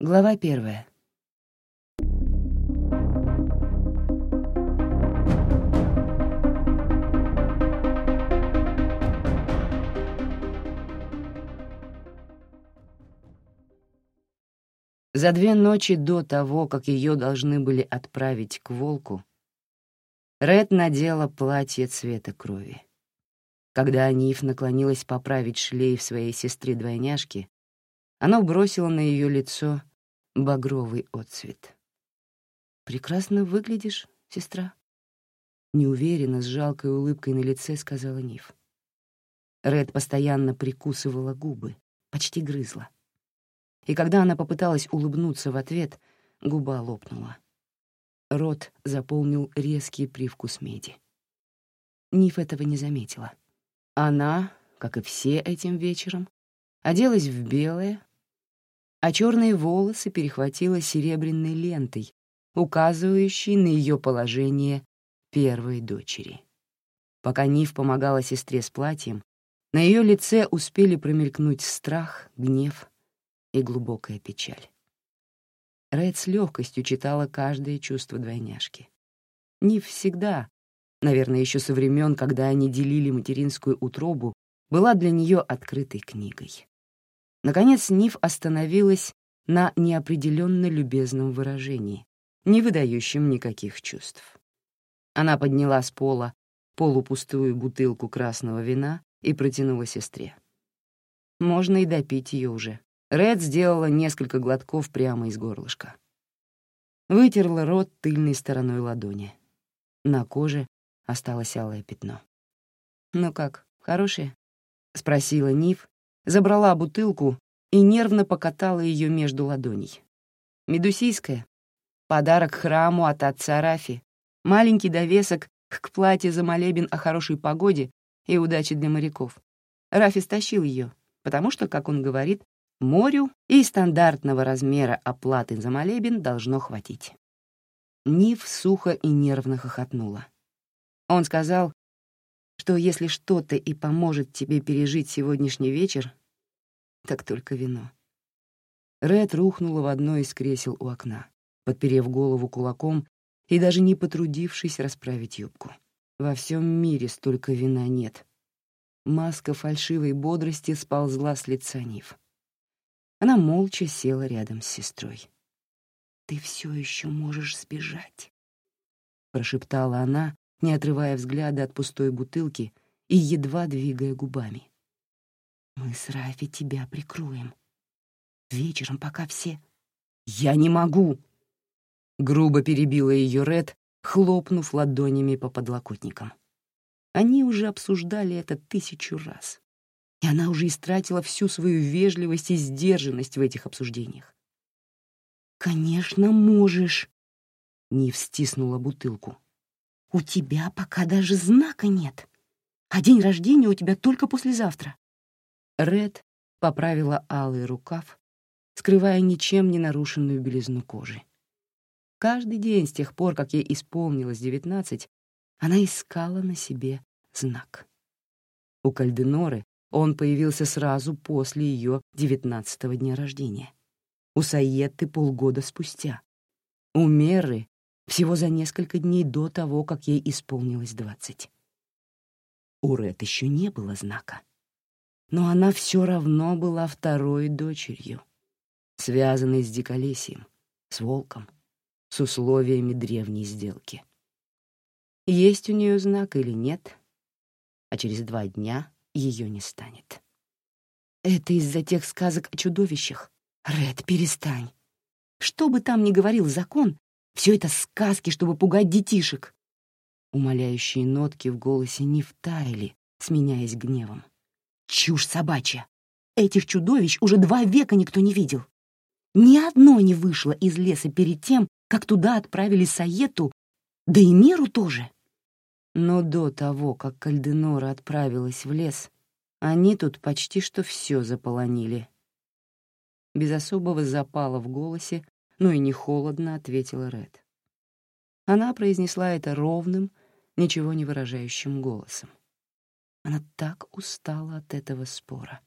Глава первая. За две ночи до того, как ее должны были отправить к волку, Ред надела платье цвета крови. Когда Аниф наклонилась поправить шлейф своей сестры-двойняшки, оно бросило на ее лицо багровый отцвет. «Прекрасно выглядишь, сестра», — неуверенно, с жалкой улыбкой на лице сказала Ниф. Ред постоянно прикусывала губы, почти грызла. И когда она попыталась улыбнуться в ответ, губа лопнула. Рот заполнил резкий привкус меди. Ниф этого не заметила. Она, как и все этим вечером, оделась в белое, а черные волосы перехватила серебряной лентой, указывающей на ее положение первой дочери. Пока Ниф помогала сестре с платьем, на ее лице успели промелькнуть страх, гнев и глубокая печаль. Ред с легкостью читала каждое чувство двойняшки. Не всегда, наверное, еще со времен, когда они делили материнскую утробу, была для нее открытой книгой. Наконец Ниф остановилась на неопределенно любезном выражении, не выдающем никаких чувств. Она подняла с пола полупустую бутылку красного вина и протянула сестре. Можно и допить ее уже. Ред сделала несколько глотков прямо из горлышка. Вытерла рот тыльной стороной ладони. На коже осталось алое пятно. «Ну как, хорошие?» — спросила Ниф, забрала бутылку и нервно покатала ее между ладоней. «Медусийская. Подарок храму от отца Рафи. Маленький довесок к платье за молебен о хорошей погоде и удаче для моряков. Рафи стащил ее, потому что, как он говорит, Морю и стандартного размера оплаты за молебен должно хватить. Нив сухо и нервно хохотнула. Он сказал, что если что-то и поможет тебе пережить сегодняшний вечер, так только вино. Ред рухнула в одно из кресел у окна, подперев голову кулаком и даже не потрудившись расправить юбку. Во всем мире столько вина нет. Маска фальшивой бодрости сползла с лица Нив. Она молча села рядом с сестрой. «Ты все еще можешь сбежать», — прошептала она, не отрывая взгляда от пустой бутылки и едва двигая губами. «Мы с Рафи тебя прикроем. Вечером, пока все...» «Я не могу!» Грубо перебила ее Ред, хлопнув ладонями по подлокотникам. Они уже обсуждали это тысячу раз и она уже истратила всю свою вежливость и сдержанность в этих обсуждениях. «Конечно, можешь», — Нив стиснула бутылку. «У тебя пока даже знака нет, а день рождения у тебя только послезавтра». Ред поправила алый рукав, скрывая ничем не нарушенную белизну кожи. Каждый день с тех пор, как ей исполнилось девятнадцать, она искала на себе знак. У Кальденоры он появился сразу после ее девятнадцатого дня рождения. У Саетты полгода спустя. У Меры всего за несколько дней до того, как ей исполнилось двадцать. У Ред еще не было знака. Но она все равно была второй дочерью, связанной с диколесьем, с волком, с условиями древней сделки. Есть у нее знак или нет, а через два дня ее не станет. Это из-за тех сказок о чудовищах. Ред, перестань. Что бы там ни говорил закон, все это сказки, чтобы пугать детишек. Умоляющие нотки в голосе не втаяли, сменяясь гневом. Чушь собачья. Этих чудовищ уже два века никто не видел. Ни одно не вышло из леса перед тем, как туда отправили Саету, да и Меру тоже. Но до того, как Кальденора отправилась в лес, они тут почти что все заполонили. Без особого запала в голосе, ну и не холодно, ответила Ред. Она произнесла это ровным, ничего не выражающим голосом. Она так устала от этого спора.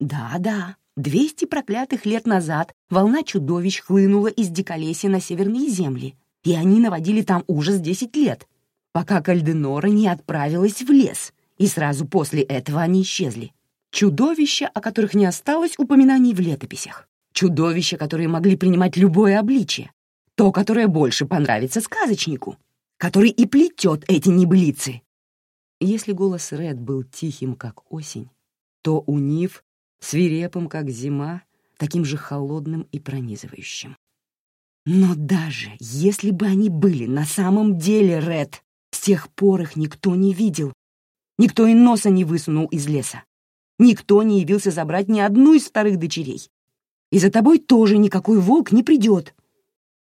Да-да, двести проклятых лет назад волна чудовищ хлынула из Диколесья на северные земли, и они наводили там ужас десять лет, пока Кальденора не отправилась в лес, и сразу после этого они исчезли. Чудовища, о которых не осталось упоминаний в летописях. Чудовища, которые могли принимать любое обличие. То, которое больше понравится сказочнику, который и плетет эти небылицы. Если голос Ред был тихим, как осень, то у Нив свирепым, как зима, таким же холодным и пронизывающим. Но даже если бы они были на самом деле Ред, с тех пор их никто не видел. Никто и носа не высунул из леса. Никто не явился забрать ни одну из старых дочерей. И за тобой тоже никакой волк не придет.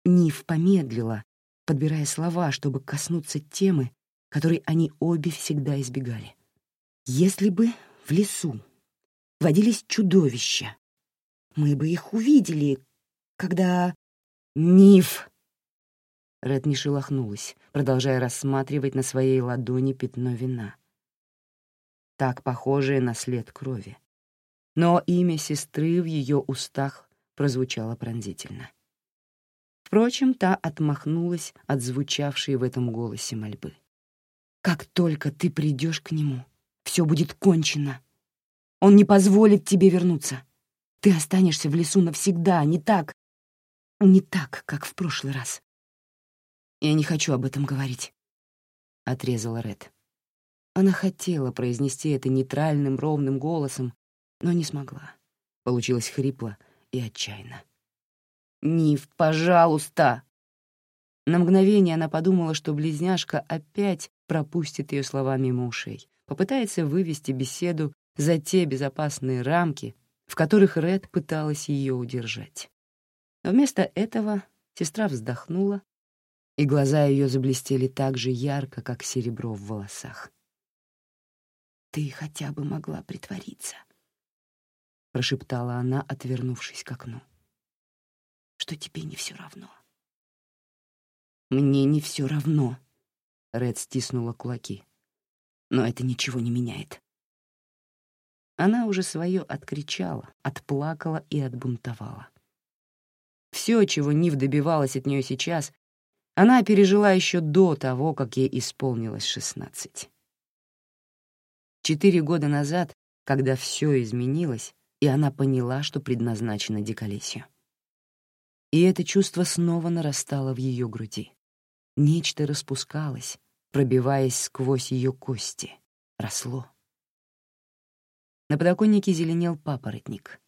Нив помедлила, подбирая слова, чтобы коснуться темы, которой они обе всегда избегали. Если бы в лесу водились чудовища, мы бы их увидели, когда... Ниф! Ред не шелохнулась, продолжая рассматривать на своей ладони пятно вина. Так похожее на след крови. Но имя сестры в ее устах прозвучало пронзительно. Впрочем, та отмахнулась от звучавшей в этом голосе мольбы. «Как только ты придешь к нему, все будет кончено. Он не позволит тебе вернуться. Ты останешься в лесу навсегда, не так, не так, как в прошлый раз. «Я не хочу об этом говорить», — отрезала Ред. Она хотела произнести это нейтральным, ровным голосом, но не смогла. Получилось хрипло и отчаянно. «Нив, пожалуйста!» На мгновение она подумала, что близняшка опять пропустит ее слова мимо ушей, попытается вывести беседу за те безопасные рамки, в которых Ред пыталась ее удержать. Но вместо этого сестра вздохнула и глаза ее заблестели так же ярко, как серебро в волосах. «Ты хотя бы могла притвориться», — прошептала она, отвернувшись к окну, — «что тебе не все равно». «Мне не все равно», — Ред стиснула кулаки, — «но это ничего не меняет». Она уже свое откричала, отплакала и отбунтовала. Все, чего Нив добивалась от нее сейчас, она пережила еще до того, как ей исполнилось шестнадцать. Четыре года назад, когда все изменилось, и она поняла, что предназначена диколесью. И это чувство снова нарастало в ее груди. Нечто распускалось, пробиваясь сквозь ее кости, росло. На подоконнике зеленел папоротник,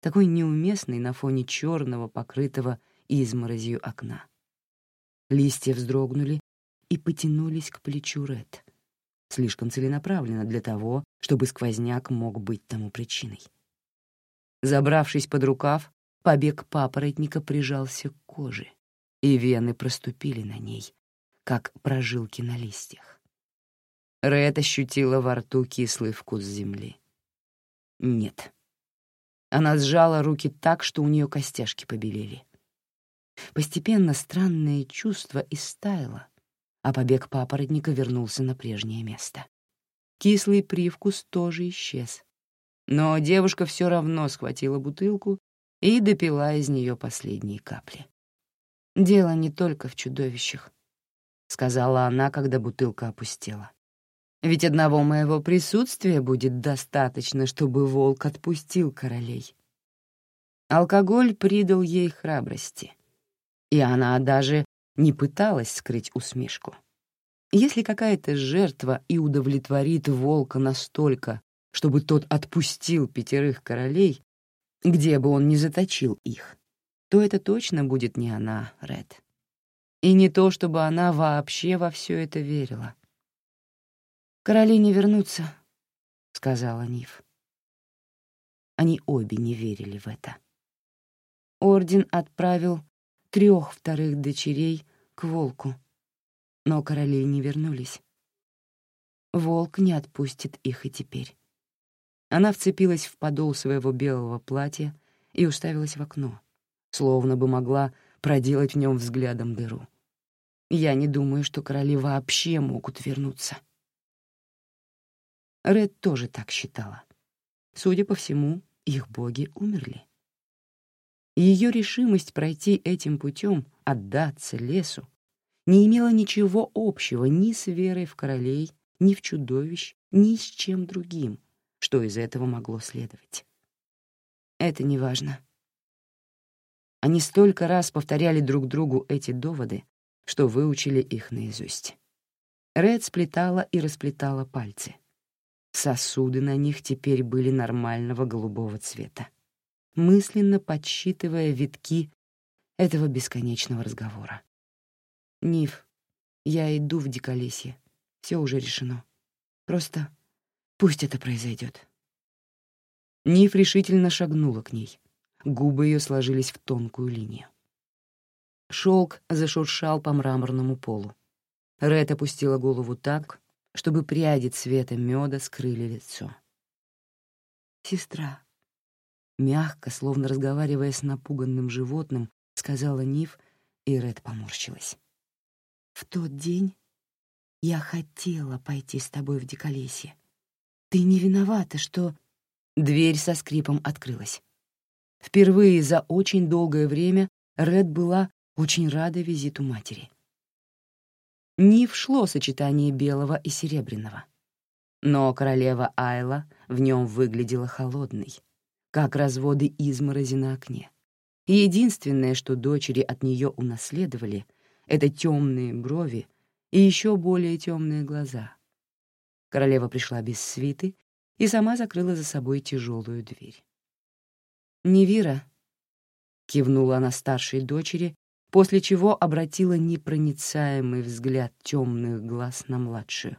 такой неуместный на фоне черного, покрытого изморозью окна. Листья вздрогнули и потянулись к плечу Ред. Слишком целенаправленно для того, чтобы сквозняк мог быть тому причиной. Забравшись под рукав, побег папоротника прижался к коже, и вены проступили на ней, как прожилки на листьях. Ред ощутила во рту кислый вкус земли. Нет. Она сжала руки так, что у нее костяшки побелели. Постепенно странное чувство истаяло, а побег папоротника вернулся на прежнее место. Кислый привкус тоже исчез. Но девушка все равно схватила бутылку и допила из нее последние капли. «Дело не только в чудовищах», — сказала она, когда бутылка опустела. «Ведь одного моего присутствия будет достаточно, чтобы волк отпустил королей». Алкоголь придал ей храбрости и она даже не пыталась скрыть усмешку. Если какая-то жертва и удовлетворит волка настолько, чтобы тот отпустил пятерых королей, где бы он ни заточил их, то это точно будет не она, Ред. И не то, чтобы она вообще во все это верила. «Короли не вернутся», — сказала Ниф. Они обе не верили в это. Орден отправил трех вторых дочерей к волку. Но короли не вернулись. Волк не отпустит их и теперь. Она вцепилась в подол своего белого платья и уставилась в окно, словно бы могла проделать в нем взглядом дыру. Я не думаю, что короли вообще могут вернуться. Ред тоже так считала. Судя по всему, их боги умерли. Ее решимость пройти этим путем, отдаться лесу, не имела ничего общего ни с верой в королей, ни в чудовищ, ни с чем другим, что из этого могло следовать. Это не важно. Они столько раз повторяли друг другу эти доводы, что выучили их наизусть. Ред сплетала и расплетала пальцы. Сосуды на них теперь были нормального голубого цвета. Мысленно подсчитывая витки этого бесконечного разговора. «Ниф, я иду в Диколесье. Все уже решено. Просто пусть это произойдет. Ниф решительно шагнула к ней. Губы ее сложились в тонкую линию. Шелк зашуршал по мраморному полу. Ред опустила голову так, чтобы пряди цвета меда скрыли лицо. «Сестра», мягко, словно разговаривая с напуганным животным, сказала Ниф, и Ред поморщилась. «В тот день я хотела пойти с тобой в Диколесье. Ты не виновата, что...» Дверь со скрипом открылась. Впервые за очень долгое время Ред была очень рада визиту матери. Не вшло сочетание белого и серебряного. Но королева Айла в нем выглядела холодной, как разводы изморози на окне. единственное, что дочери от нее унаследовали, это темные брови и еще более темные глаза. Королева пришла без свиты и сама закрыла за собой тяжелую дверь. «Невира», — кивнула она старшей дочери, после чего обратила непроницаемый взгляд темных глаз на младшую.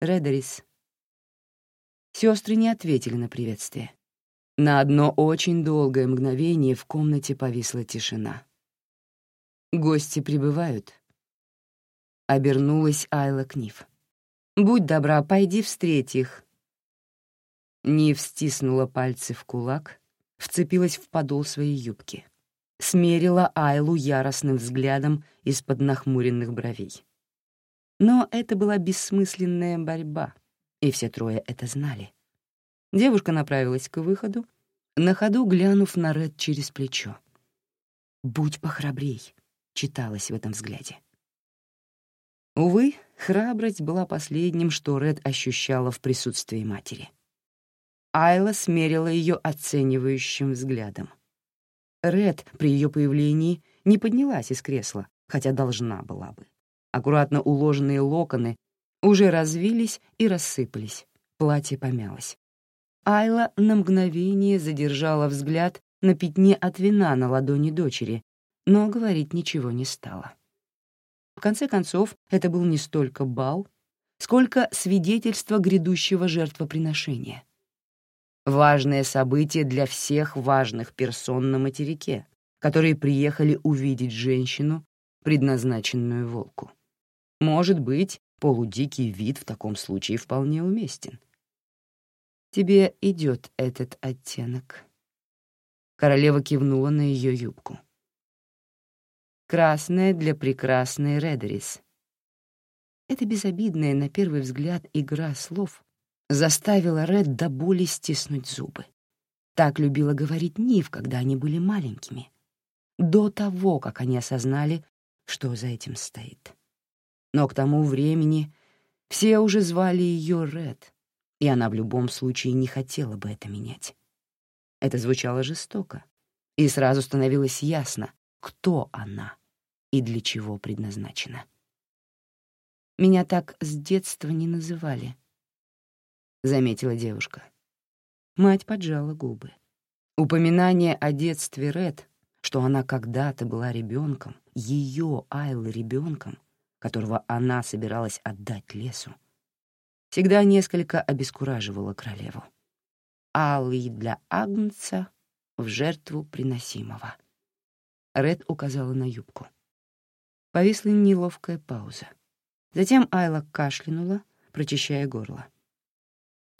«Редерис». Сестры не ответили на приветствие. На одно очень долгое мгновение в комнате повисла тишина. «Гости прибывают», — обернулась Айла к Нив. «Будь добра, пойди встреть их». Нив стиснула пальцы в кулак, вцепилась в подол своей юбки. Смерила Айлу яростным взглядом из-под нахмуренных бровей. Но это была бессмысленная борьба, и все трое это знали. Девушка направилась к выходу, на ходу глянув на Ред через плечо. «Будь похрабрей», — читалось в этом взгляде. Увы, храбрость была последним, что Ред ощущала в присутствии матери. Айла смерила ее оценивающим взглядом. Ред при ее появлении не поднялась из кресла, хотя должна была бы. Аккуратно уложенные локоны уже развились и рассыпались, платье помялось. Айла на мгновение задержала взгляд на пятне от вина на ладони дочери, но говорить ничего не стала. В конце концов, это был не столько бал, сколько свидетельство грядущего жертвоприношения — Важное событие для всех важных персон на материке, которые приехали увидеть женщину, предназначенную волку. Может быть, полудикий вид в таком случае вполне уместен. «Тебе идет этот оттенок». Королева кивнула на ее юбку. «Красная для прекрасной Редерис». Это безобидная, на первый взгляд, игра слов заставила Ред до боли стиснуть зубы. Так любила говорить Нив, когда они были маленькими, до того, как они осознали, что за этим стоит. Но к тому времени все уже звали ее Ред, и она в любом случае не хотела бы это менять. Это звучало жестоко, и сразу становилось ясно, кто она и для чего предназначена. Меня так с детства не называли, — заметила девушка. Мать поджала губы. Упоминание о детстве Ред, что она когда-то была ребенком, ее Айлы ребенком, которого она собиралась отдать лесу, всегда несколько обескураживало королеву. Алый для Агнца в жертву приносимого. Ред указала на юбку. Повисла неловкая пауза. Затем Айла кашлянула, прочищая горло.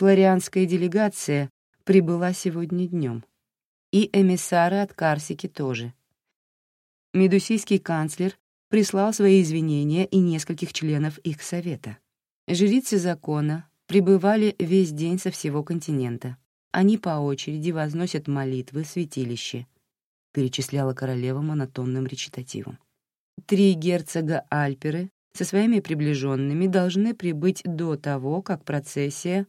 Флорианская делегация прибыла сегодня днем. И эмиссары от Карсики тоже. Медусийский канцлер прислал свои извинения и нескольких членов их совета. Жрицы закона прибывали весь день со всего континента. они по очереди возносят молитвы в святилище, перечисляла королева монотонным речитативом. Три герцога Альперы со своими приближенными должны прибыть до того, как процессия...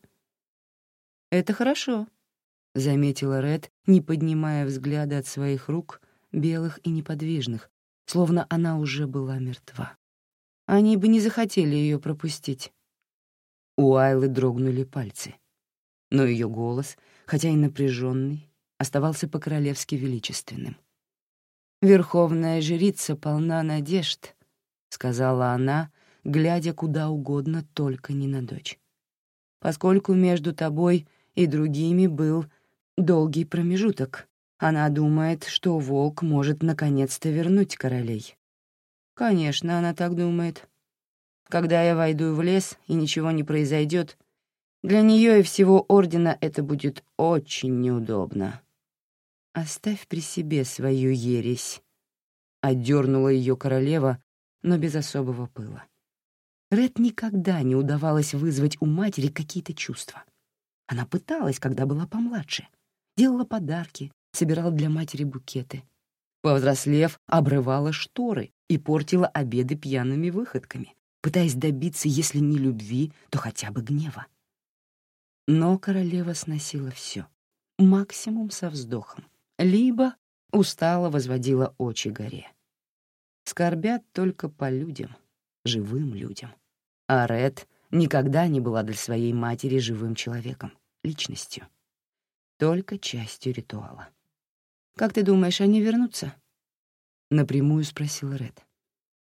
«Это хорошо», — заметила Ред, не поднимая взгляда от своих рук, белых и неподвижных, словно она уже была мертва. Они бы не захотели ее пропустить. У Айлы дрогнули пальцы. Но ее голос, хотя и напряженный, оставался по-королевски величественным. «Верховная жрица полна надежд», — сказала она, глядя куда угодно, только не на дочь. «Поскольку между тобой и другими был долгий промежуток, она думает, что волк может наконец-то вернуть королей. Конечно, она так думает. Когда я войду в лес и ничего не произойдет, для нее и всего Ордена это будет очень неудобно. Оставь при себе свою ересь. Отдернула ее королева, но без особого пыла. Ред никогда не удавалось вызвать у матери какие-то чувства. Она пыталась, когда была помладше. Делала подарки, собирала для матери букеты. Повзрослев, обрывала шторы и портила обеды пьяными выходками, пытаясь добиться, если не любви, то хотя бы гнева. Но королева сносила все, максимум со вздохом, либо устало возводила очи горе. Скорбят только по людям, живым людям. А Ред никогда не была для своей матери живым человеком, личностью, только частью ритуала. «Как ты думаешь, они вернутся?» — напрямую спросил Ред.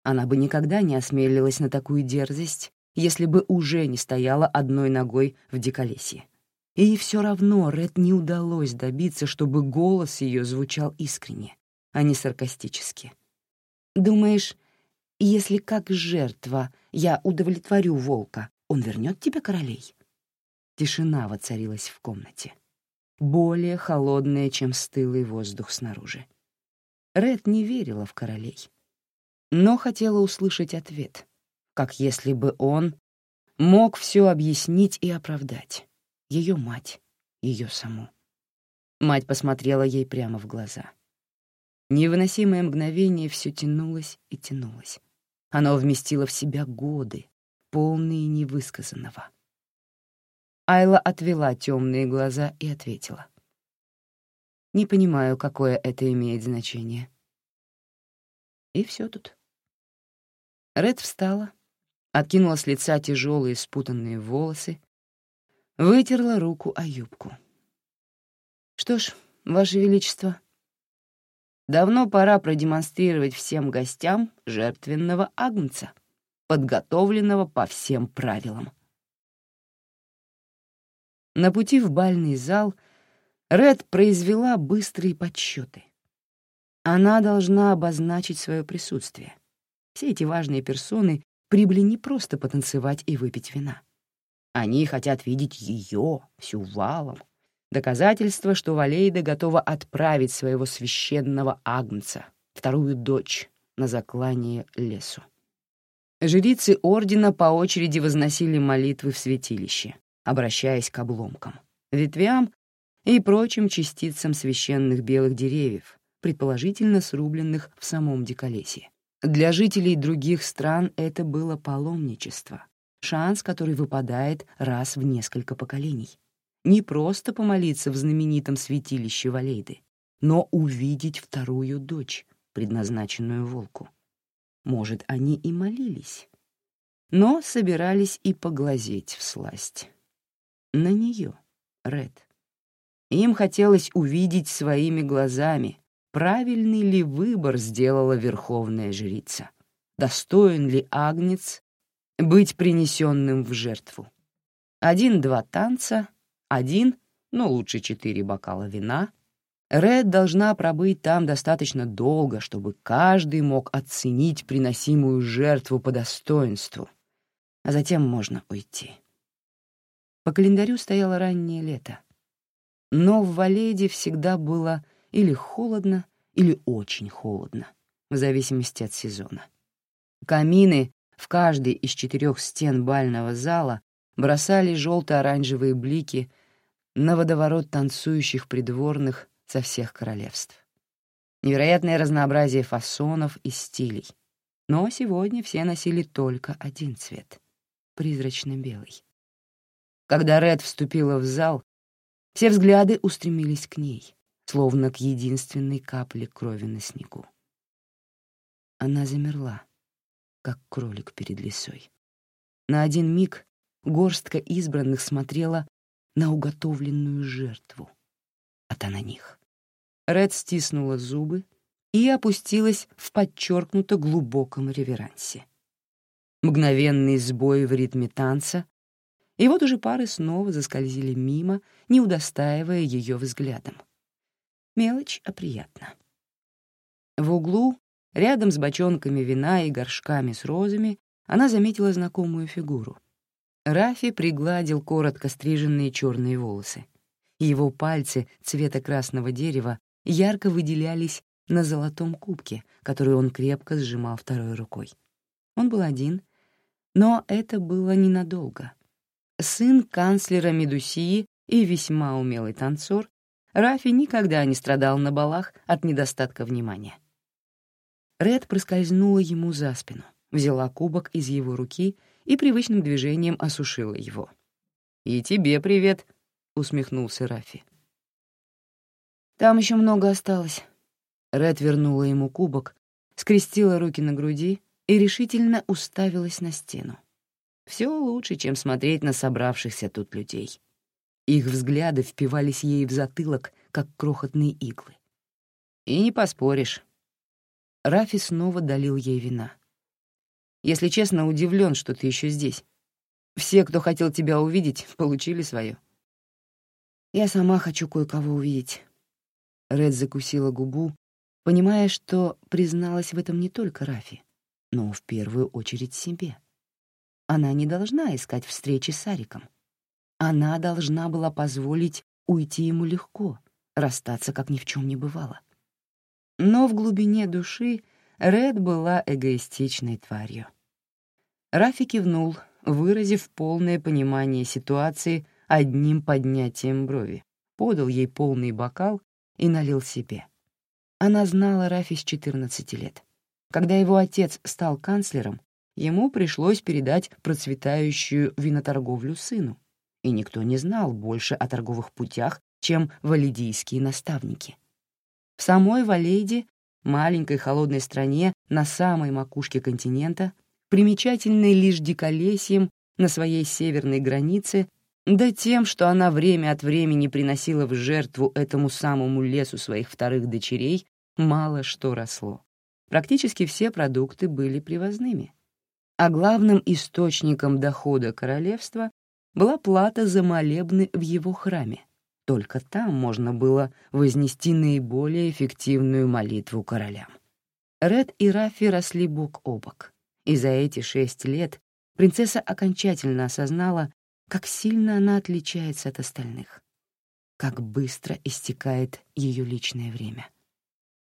Она бы никогда не осмелилась на такую дерзость, если бы уже не стояла одной ногой в диколесье. И все равно Ред не удалось добиться, чтобы голос ее звучал искренне, а не саркастически. «Думаешь, если как жертва я удовлетворю волка, он вернет тебе королей?» Тишина воцарилась в комнате более холодное, чем стылый воздух снаружи. Ред не верила в королей, но хотела услышать ответ, как если бы он мог все объяснить и оправдать. Ее мать, ее саму. Мать посмотрела ей прямо в глаза. Невыносимое мгновение все тянулось и тянулось. Оно вместило в себя годы, полные невысказанного. Айла отвела темные глаза и ответила. «Не понимаю, какое это имеет значение». И все тут. Ред встала, откинула с лица тяжелые спутанные волосы, вытерла руку о юбку. «Что ж, Ваше Величество, давно пора продемонстрировать всем гостям жертвенного агнца, подготовленного по всем правилам». На пути в бальный зал Ред произвела быстрые подсчеты. Она должна обозначить свое присутствие. Все эти важные персоны прибыли не просто потанцевать и выпить вина. Они хотят видеть ее, всю валом. Доказательство, что Валейда готова отправить своего священного агнца, вторую дочь, на заклание лесу. Жрицы ордена по очереди возносили молитвы в святилище обращаясь к обломкам, ветвям и прочим частицам священных белых деревьев, предположительно срубленных в самом Диколесье. Для жителей других стран это было паломничество, шанс, который выпадает раз в несколько поколений. Не просто помолиться в знаменитом святилище Валейды, но увидеть вторую дочь, предназначенную волку. Может, они и молились, но собирались и поглазеть в сласть на нее, Ред. Им хотелось увидеть своими глазами, правильный ли выбор сделала верховная жрица, достоин ли агнец быть принесенным в жертву. Один-два танца, один, но лучше четыре бокала вина. Ред должна пробыть там достаточно долго, чтобы каждый мог оценить приносимую жертву по достоинству, а затем можно уйти. По календарю стояло раннее лето. Но в Валеде всегда было или холодно, или очень холодно, в зависимости от сезона. Камины в каждой из четырех стен бального зала бросали желто-оранжевые блики на водоворот танцующих придворных со всех королевств. Невероятное разнообразие фасонов и стилей. Но сегодня все носили только один цвет — призрачно-белый. Когда Ред вступила в зал, все взгляды устремились к ней, словно к единственной капле крови на снегу. Она замерла, как кролик перед лисой. На один миг горстка избранных смотрела на уготовленную жертву, а та на них. Ред стиснула зубы и опустилась в подчеркнуто глубоком реверансе. Мгновенный сбой в ритме танца, и вот уже пары снова заскользили мимо, не удостаивая ее взглядом. Мелочь, а приятно. В углу, рядом с бочонками вина и горшками с розами, она заметила знакомую фигуру. Рафи пригладил коротко стриженные черные волосы. Его пальцы цвета красного дерева ярко выделялись на золотом кубке, который он крепко сжимал второй рукой. Он был один, но это было ненадолго. Сын канцлера Медусии и весьма умелый танцор, Рафи никогда не страдал на балах от недостатка внимания. Ред проскользнула ему за спину, взяла кубок из его руки и привычным движением осушила его. «И тебе привет», — усмехнулся Рафи. «Там еще много осталось». Ред вернула ему кубок, скрестила руки на груди и решительно уставилась на стену. Все лучше, чем смотреть на собравшихся тут людей. Их взгляды впивались ей в затылок, как крохотные иглы. И не поспоришь. Рафи снова долил ей вина. Если честно, удивлен, что ты еще здесь. Все, кто хотел тебя увидеть, получили свое. Я сама хочу кое-кого увидеть. Ред закусила губу, понимая, что призналась в этом не только Рафи, но в первую очередь себе. Она не должна искать встречи с Ариком. Она должна была позволить уйти ему легко, расстаться, как ни в чем не бывало. Но в глубине души Ред была эгоистичной тварью. Рафи кивнул, выразив полное понимание ситуации одним поднятием брови, подал ей полный бокал и налил себе. Она знала Рафи с 14 лет. Когда его отец стал канцлером, ему пришлось передать процветающую виноторговлю сыну, и никто не знал больше о торговых путях, чем валидийские наставники. В самой Валейде, маленькой холодной стране на самой макушке континента, примечательной лишь диколесьем на своей северной границе, да тем, что она время от времени приносила в жертву этому самому лесу своих вторых дочерей, мало что росло. Практически все продукты были привозными. А главным источником дохода королевства была плата за молебны в его храме. Только там можно было вознести наиболее эффективную молитву королям. Ред и Рафи росли бок о бок. И за эти шесть лет принцесса окончательно осознала, как сильно она отличается от остальных, как быстро истекает ее личное время.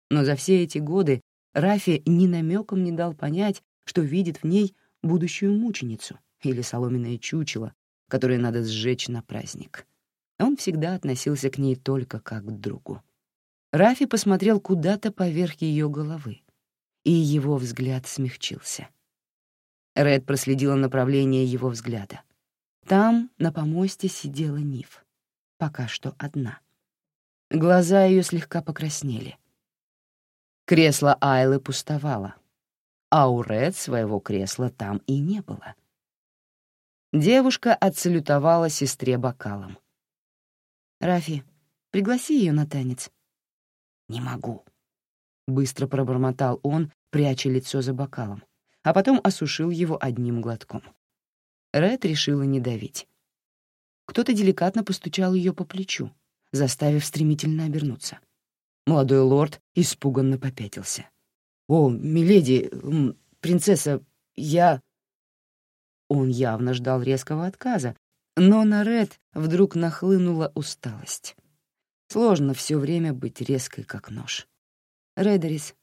Но за все эти годы Рафи ни намеком не дал понять, что видит в ней будущую мученицу или соломенное чучело, которое надо сжечь на праздник. Он всегда относился к ней только как к другу. Рафи посмотрел куда-то поверх ее головы, и его взгляд смягчился — Ред проследила направление его взгляда. Там, на помосте, сидела Ниф. Пока что одна. Глаза ее слегка покраснели. Кресло Айлы пустовало, а у Ред своего кресла там и не было. Девушка отсалютовала сестре бокалом. «Рафи, пригласи ее на танец». «Не могу», — быстро пробормотал он, пряча лицо за бокалом а потом осушил его одним глотком. Ред решила не давить. Кто-то деликатно постучал ее по плечу, заставив стремительно обернуться. Молодой лорд испуганно попятился. «О, миледи, принцесса, я...» Он явно ждал резкого отказа, но на Ред вдруг нахлынула усталость. Сложно все время быть резкой, как нож. «Редерис,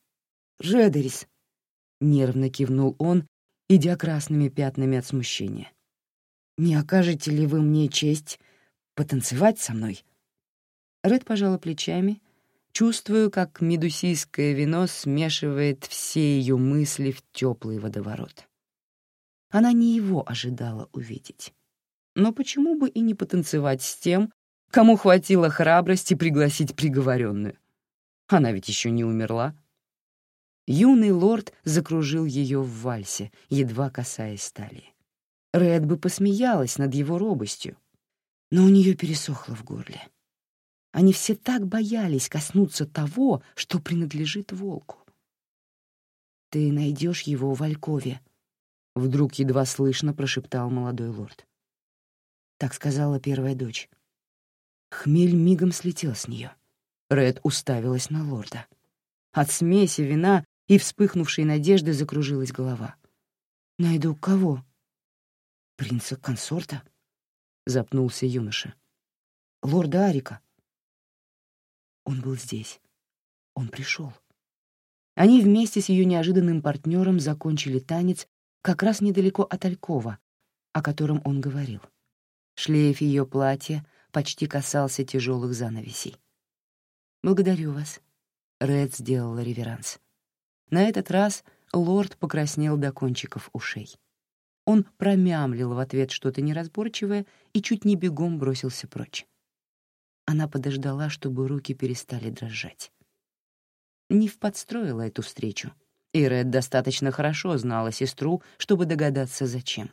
Редерис!» — нервно кивнул он, идя красными пятнами от смущения. «Не окажете ли вы мне честь Потанцевать со мной?» Ред пожала плечами, чувствую, как медусийское вино смешивает все ее мысли в теплый водоворот. Она не его ожидала увидеть. Но почему бы и не потанцевать с тем, кому хватило храбрости пригласить приговоренную? Она ведь еще не умерла. Юный лорд закружил ее в вальсе, едва касаясь стали. Ред бы посмеялась над его робостью, но у нее пересохло в горле. Они все так боялись коснуться того, что принадлежит волку. «Ты найдешь его в Алькове», — вдруг едва слышно прошептал молодой лорд. Так сказала первая дочь. Хмель мигом слетел с нее. Ред уставилась на лорда. От смеси вина и вспыхнувшей надежды закружилась голова. «Найду кого?» «Принца-консорта?» — запнулся юноша. «Лорда Арика». Он был здесь. Он пришел. Они вместе с ее неожиданным партнером закончили танец как раз недалеко от Алькова, о котором он говорил. Шлейф ее платья почти касался тяжелых занавесей. «Благодарю вас», — Ред сделала реверанс. На этот раз лорд покраснел до кончиков ушей. Он промямлил в ответ что-то неразборчивое и чуть не бегом бросился прочь. Она подождала, чтобы руки перестали дрожать. Ниф подстроила эту встречу, и Ред достаточно хорошо знала сестру, чтобы догадаться, зачем.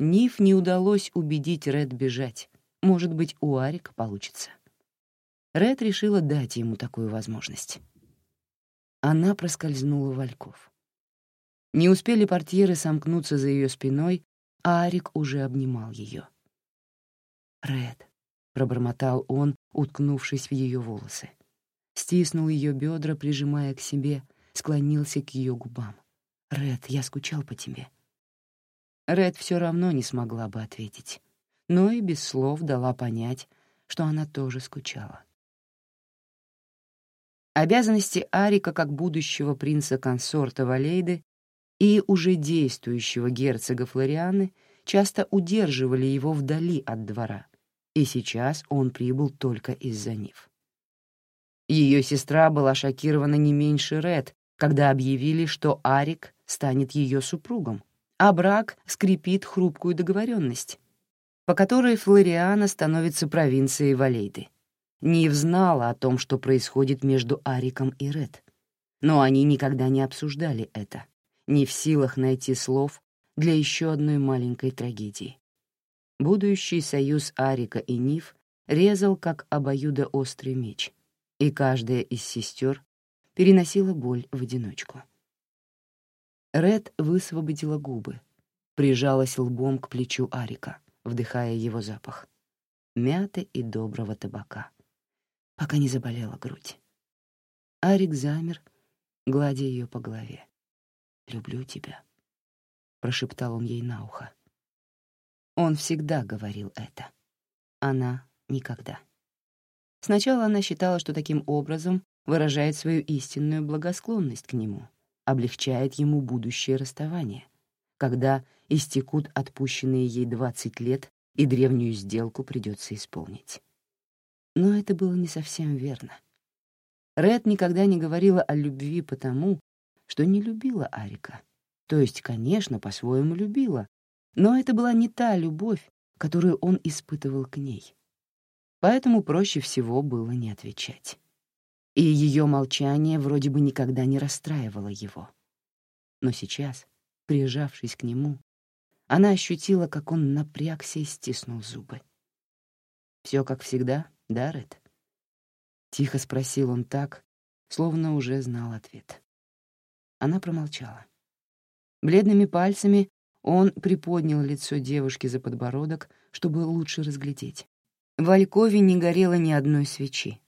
Ниф не удалось убедить Ред бежать. Может быть, у Арика получится. Ред решила дать ему такую возможность. Она проскользнула в Ольков. Не успели портьеры сомкнуться за ее спиной, а Арик уже обнимал ее. «Ред», — пробормотал он, уткнувшись в ее волосы. Стиснул ее бедра, прижимая к себе, склонился к ее губам. «Ред, я скучал по тебе». Ред все равно не смогла бы ответить, но и без слов дала понять, что она тоже скучала. Обязанности Арика как будущего принца-консорта Валейды и уже действующего герцога Флорианы часто удерживали его вдали от двора, и сейчас он прибыл только из-за Нив. Ее сестра была шокирована не меньше Ред, когда объявили, что Арик станет ее супругом, а брак скрепит хрупкую договоренность, по которой Флориана становится провинцией Валейды. Нив знала о том, что происходит между Ариком и Ред, но они никогда не обсуждали это, не в силах найти слов для еще одной маленькой трагедии. Будущий союз Арика и Нив резал как обоюдоострый меч, и каждая из сестер переносила боль в одиночку. Ред высвободила губы, прижалась лбом к плечу Арика, вдыхая его запах. Мяты и доброго табака пока не заболела грудь. Арик замер, гладя ее по голове. «Люблю тебя», — прошептал он ей на ухо. Он всегда говорил это. Она — никогда. Сначала она считала, что таким образом выражает свою истинную благосклонность к нему, облегчает ему будущее расставание, когда истекут отпущенные ей двадцать лет и древнюю сделку придется исполнить. Но это было не совсем верно. Ред никогда не говорила о любви потому, что не любила Арика. То есть, конечно, по-своему любила, но это была не та любовь, которую он испытывал к ней. Поэтому проще всего было не отвечать. И ее молчание вроде бы никогда не расстраивало его. Но сейчас, прижавшись к нему, она ощутила, как он напрягся и стиснул зубы. Все как всегда, да, Ред?» Тихо спросил он так, словно уже знал ответ. Она промолчала. Бледными пальцами он приподнял лицо девушки за подбородок, чтобы лучше разглядеть. В Алькове не горело ни одной свечи,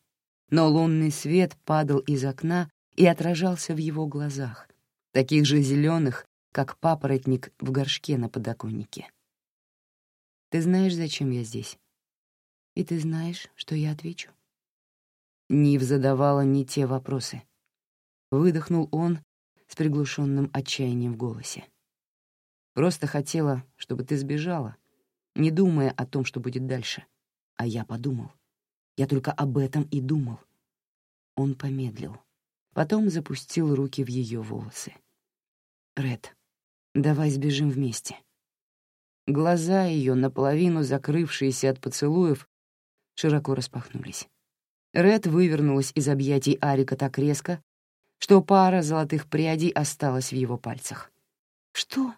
но лунный свет падал из окна и отражался в его глазах, таких же зеленых, как папоротник в горшке на подоконнике. «Ты знаешь, зачем я здесь?» И ты знаешь, что я отвечу?» Нив задавала не те вопросы. Выдохнул он с приглушенным отчаянием в голосе. «Просто хотела, чтобы ты сбежала, не думая о том, что будет дальше. А я подумал. Я только об этом и думал. Он помедлил. Потом запустил руки в ее волосы. «Ред, давай сбежим вместе». Глаза ее, наполовину закрывшиеся от поцелуев, широко распахнулись. Ред вывернулась из объятий Арика так резко, что пара золотых прядей осталась в его пальцах. «Что?»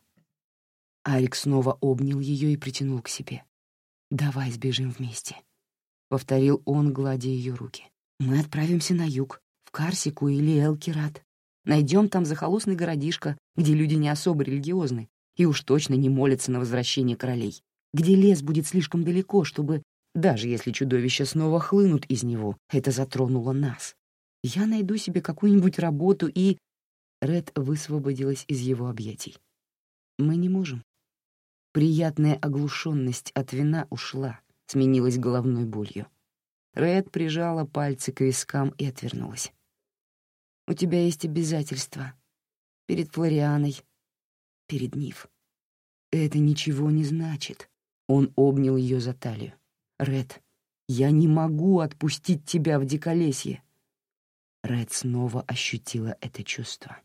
Арик снова обнял ее и притянул к себе. «Давай сбежим вместе», — повторил он, гладя ее руки. «Мы отправимся на юг, в Карсику или Элкират. Найдем там захолустный городишко, где люди не особо религиозны и уж точно не молятся на возвращение королей, где лес будет слишком далеко, чтобы, даже если чудовища снова хлынут из него, это затронуло нас. Я найду себе какую-нибудь работу и...» Ред высвободилась из его объятий. «Мы не можем». Приятная оглушенность от вина ушла, сменилась головной болью. Ред прижала пальцы к вискам и отвернулась. «У тебя есть обязательства. Перед Флорианой, перед Нив. Это ничего не значит». Он обнял ее за талию. «Ред, я не могу отпустить тебя в диколесье. Ред снова ощутила это чувство.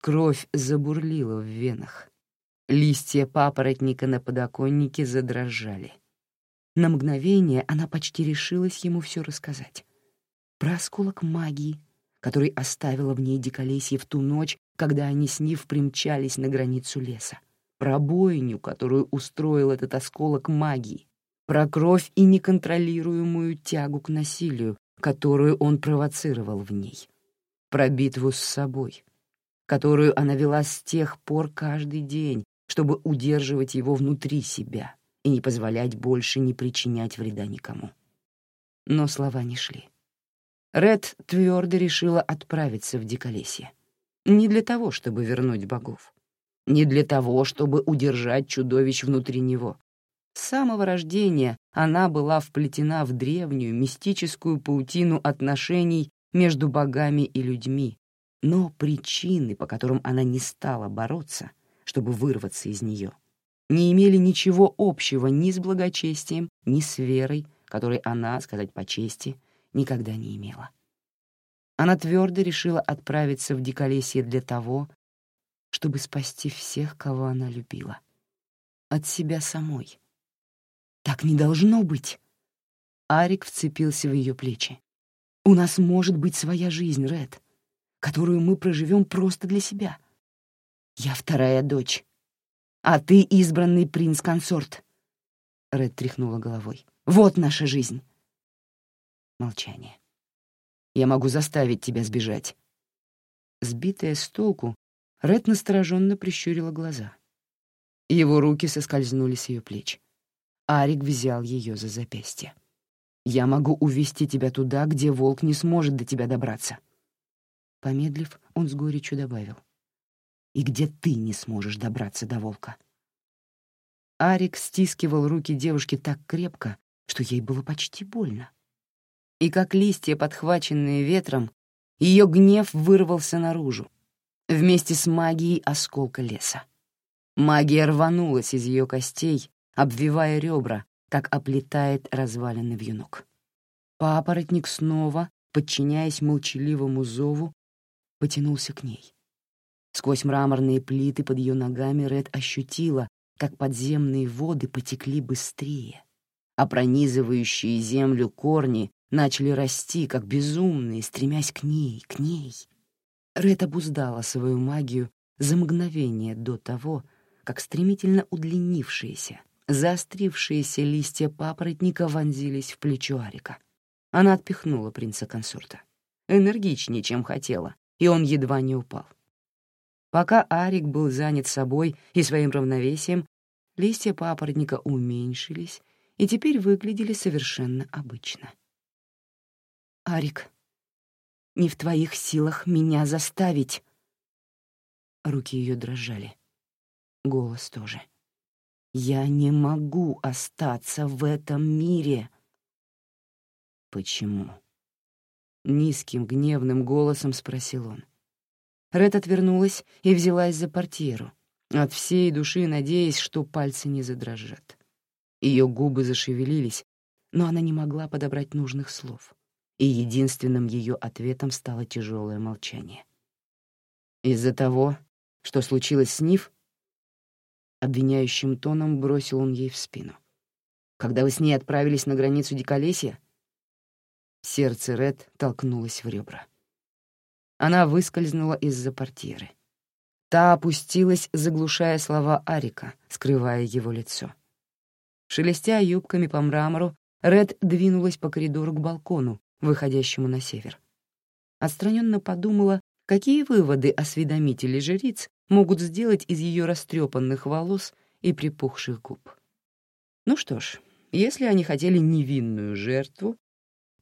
Кровь забурлила в венах. Листья папоротника на подоконнике задрожали. На мгновение она почти решилась ему все рассказать. Про осколок магии, который оставила в ней диколесье в ту ночь, когда они с Нив примчались на границу леса. Про бойню, которую устроил этот осколок магии. Про кровь и неконтролируемую тягу к насилию, которую он провоцировал в ней, про битву с собой, которую она вела с тех пор каждый день, чтобы удерживать его внутри себя и не позволять больше не причинять вреда никому. Но слова не шли. Ред твердо решила отправиться в Диколесье. Не для того, чтобы вернуть богов. Не для того, чтобы удержать чудовищ внутри него, с самого рождения она была вплетена в древнюю мистическую паутину отношений между богами и людьми, но причины, по которым она не стала бороться, чтобы вырваться из нее, не имели ничего общего ни с благочестием, ни с верой, которой она, сказать по чести, никогда не имела. Она твердо решила отправиться в Диколесье для того, чтобы спасти всех, кого она любила. От себя самой, так не должно быть. Арик вцепился в ее плечи. У нас может быть своя жизнь, Ред, которую мы проживем просто для себя. Я вторая дочь, а ты избранный принц-консорт. Ред тряхнула головой. Вот наша жизнь. Молчание. Я могу заставить тебя сбежать. Сбитая с толку, Ред настороженно прищурила глаза. Его руки соскользнули с ее плеч. Арик взял ее за запястье. «Я могу увести тебя туда, где волк не сможет до тебя добраться». Помедлив, он с горечью добавил. «И где ты не сможешь добраться до волка». Арик стискивал руки девушки так крепко, что ей было почти больно. И как листья, подхваченные ветром, ее гнев вырвался наружу, вместе с магией осколка леса. Магия рванулась из ее костей, обвивая ребра, как оплетает развалины вьюнок. Папоротник снова, подчиняясь молчаливому зову, потянулся к ней. Сквозь мраморные плиты под ее ногами Ред ощутила, как подземные воды потекли быстрее, а пронизывающие землю корни начали расти, как безумные, стремясь к ней, к ней. Ред обуздала свою магию за мгновение до того, как стремительно удлинившиеся, Заострившиеся листья папоротника вонзились в плечо Арика. Она отпихнула принца-консорта. Энергичнее, чем хотела, и он едва не упал. Пока Арик был занят собой и своим равновесием, листья папоротника уменьшились и теперь выглядели совершенно обычно. «Арик, не в твоих силах меня заставить!» Руки ее дрожали. Голос тоже. Я не могу остаться в этом мире. Почему? Низким гневным голосом спросил он. Ред отвернулась и взялась за портьеру, от всей души надеясь, что пальцы не задрожат. Ее губы зашевелились, но она не могла подобрать нужных слов, и единственным ее ответом стало тяжелое молчание. Из-за того, что случилось с Нив, обвиняющим тоном бросил он ей в спину. Когда вы с ней отправились на границу Диколесья, сердце Ред толкнулось в ребра. Она выскользнула из-за портьеры. Та опустилась, заглушая слова Арика, скрывая его лицо. Шелестя юбками по мрамору, Ред двинулась по коридору к балкону, выходящему на север. Отстраненно подумала, какие выводы осведомители жриц могут сделать из ее растрепанных волос и припухших губ. Ну что ж, если они хотели невинную жертву,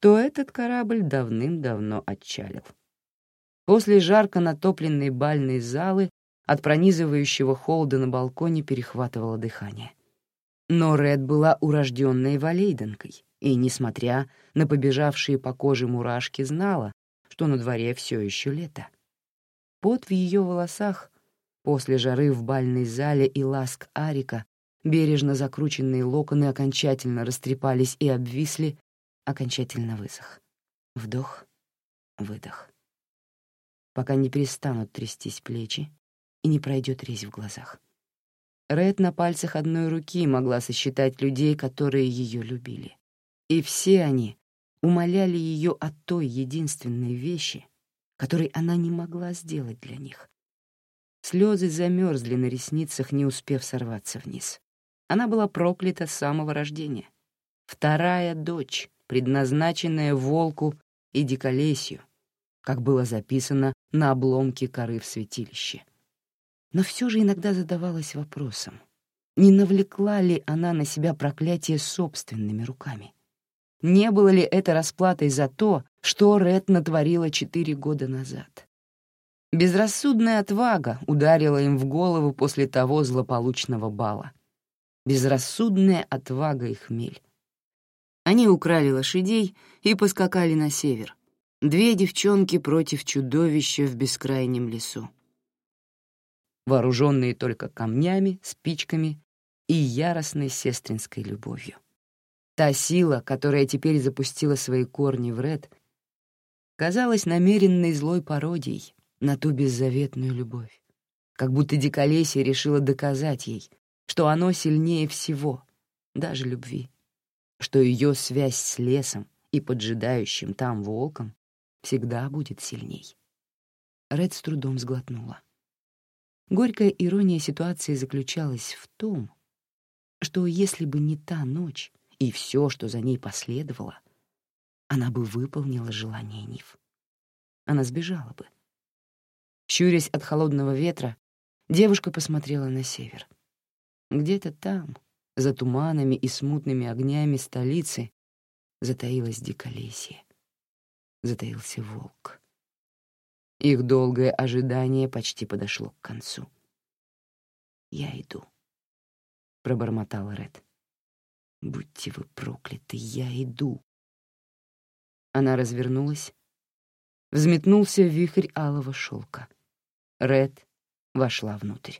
то этот корабль давным-давно отчалил. После жарко натопленной бальной залы от пронизывающего холода на балконе перехватывало дыхание. Но Ред была урожденной валейденкой и, несмотря на побежавшие по коже мурашки, знала, что на дворе все еще лето. Пот в ее волосах после жары в бальной зале и ласк Арика, бережно закрученные локоны окончательно растрепались и обвисли, окончательно высох. Вдох, выдох. Пока не перестанут трястись плечи и не пройдет резь в глазах. Ред на пальцах одной руки могла сосчитать людей, которые ее любили. И все они умоляли ее о той единственной вещи, которой она не могла сделать для них. Слезы замерзли на ресницах, не успев сорваться вниз. Она была проклята с самого рождения. Вторая дочь, предназначенная волку и диколесью, как было записано на обломке коры в святилище но все же иногда задавалась вопросом, не навлекла ли она на себя проклятие собственными руками. Не было ли это расплатой за то, что Ред натворила четыре года назад? Безрассудная отвага ударила им в голову после того злополучного бала. Безрассудная отвага и хмель. Они украли лошадей и поскакали на север. Две девчонки против чудовища в бескрайнем лесу вооруженные только камнями, спичками и яростной сестринской любовью. Та сила, которая теперь запустила свои корни в Ред, казалась намеренной злой пародией на ту беззаветную любовь. Как будто Диколесия решила доказать ей, что оно сильнее всего, даже любви, что ее связь с лесом и поджидающим там волком всегда будет сильней. Ред с трудом сглотнула. Горькая ирония ситуации заключалась в том, что если бы не та ночь и все, что за ней последовало, она бы выполнила желание Нив. Она сбежала бы. Щурясь от холодного ветра, девушка посмотрела на север. Где-то там, за туманами и смутными огнями столицы, затаилась диколесье. Затаился волк. Их долгое ожидание почти подошло к концу. «Я иду», — пробормотала Ред. «Будьте вы прокляты, я иду». Она развернулась. Взметнулся вихрь алого шелка. Ред вошла внутрь.